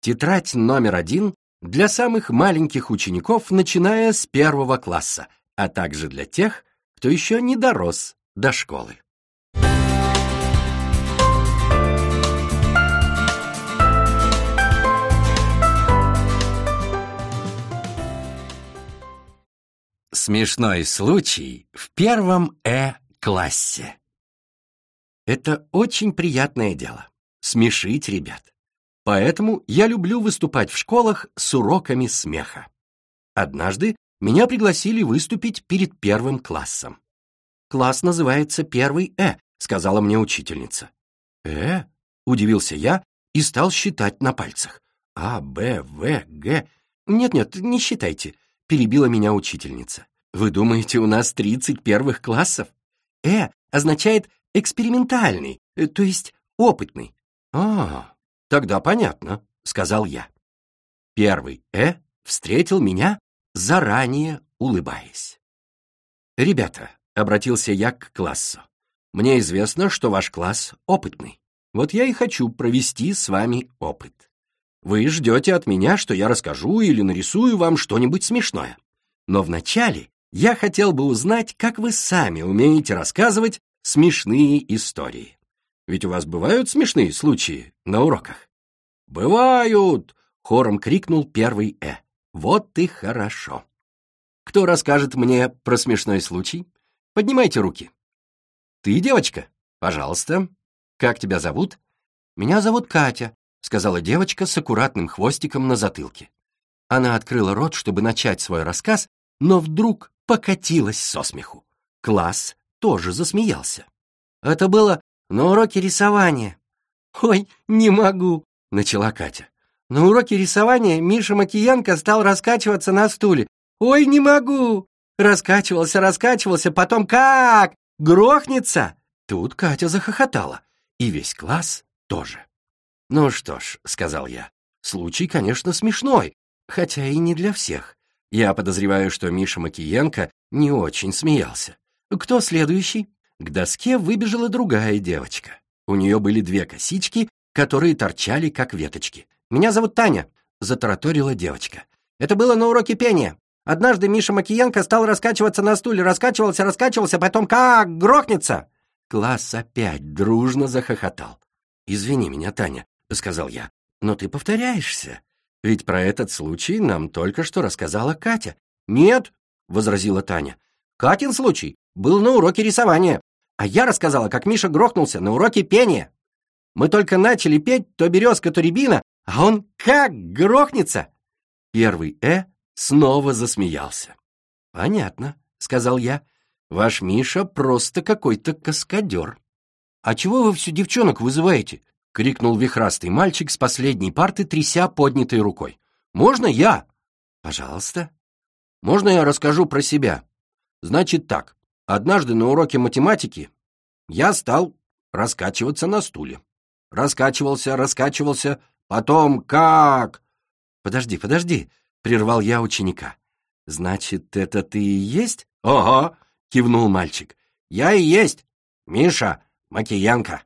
Тетрадь номер один для самых маленьких учеников, начиная с первого класса, а также для тех, кто еще не дорос до школы. Смешной случай в первом Э-классе. Это очень приятное дело — смешить ребят. Поэтому я люблю выступать в школах с уроками смеха. Однажды меня пригласили выступить перед первым классом. «Класс называется первый Э», — сказала мне учительница. «Э?» — удивился я и стал считать на пальцах. «А, Б, В, Г...» «Нет-нет, не считайте», — перебила меня учительница. «Вы думаете, у нас тридцать первых классов?» «Э» означает «экспериментальный», э, то есть «опытный». «А, тогда понятно», — сказал я. Первый «э» встретил меня, заранее улыбаясь. «Ребята», — обратился я к классу, «мне известно, что ваш класс опытный. Вот я и хочу провести с вами опыт. Вы ждете от меня, что я расскажу или нарисую вам что-нибудь смешное. Но вначале я хотел бы узнать, как вы сами умеете рассказывать смешные истории. Ведь у вас бывают смешные случаи на уроках? «Бывают!» — хором крикнул первый «э». «Вот и хорошо!» Кто расскажет мне про смешной случай? Поднимайте руки. Ты девочка? Пожалуйста. Как тебя зовут? Меня зовут Катя, сказала девочка с аккуратным хвостиком на затылке. Она открыла рот, чтобы начать свой рассказ, но вдруг покатилась со смеху. Класс тоже засмеялся. Это было на уроке рисования. «Ой, не могу», — начала Катя. На уроке рисования Миша Макиенко стал раскачиваться на стуле. «Ой, не могу!» Раскачивался, раскачивался, потом как? Грохнется! Тут Катя захохотала, и весь класс тоже. «Ну что ж», — сказал я, — «случай, конечно, смешной, хотя и не для всех. Я подозреваю, что Миша Макиенко не очень смеялся. Кто следующий? К доске выбежала другая девочка. У нее были две косички, которые торчали, как веточки. «Меня зовут Таня», — затараторила девочка. «Это было на уроке пения. Однажды Миша Макиенко стал раскачиваться на стуле, раскачивался, раскачивался, потом как грохнется!» Класс опять дружно захохотал. «Извини меня, Таня», — сказал я, — «но ты повторяешься. Ведь про этот случай нам только что рассказала Катя». «Нет», — возразила Таня, — «Катин случай был на уроке рисования, а я рассказала, как Миша грохнулся на уроке пения. Мы только начали петь то березка, то рябина, а он как грохнется!» Первый «э» снова засмеялся. «Понятно», — сказал я. «Ваш Миша просто какой-то каскадер». «А чего вы все девчонок вызываете?» — крикнул вихрастый мальчик с последней парты, тряся поднятой рукой. «Можно я?» «Пожалуйста». «Можно я расскажу про себя?» «Значит так, однажды на уроке математики я стал раскачиваться на стуле. Раскачивался, раскачивался, потом как...» «Подожди, подожди», — прервал я ученика. «Значит, это ты и есть?» «Ого!» — кивнул мальчик. «Я и есть Миша Макиянка».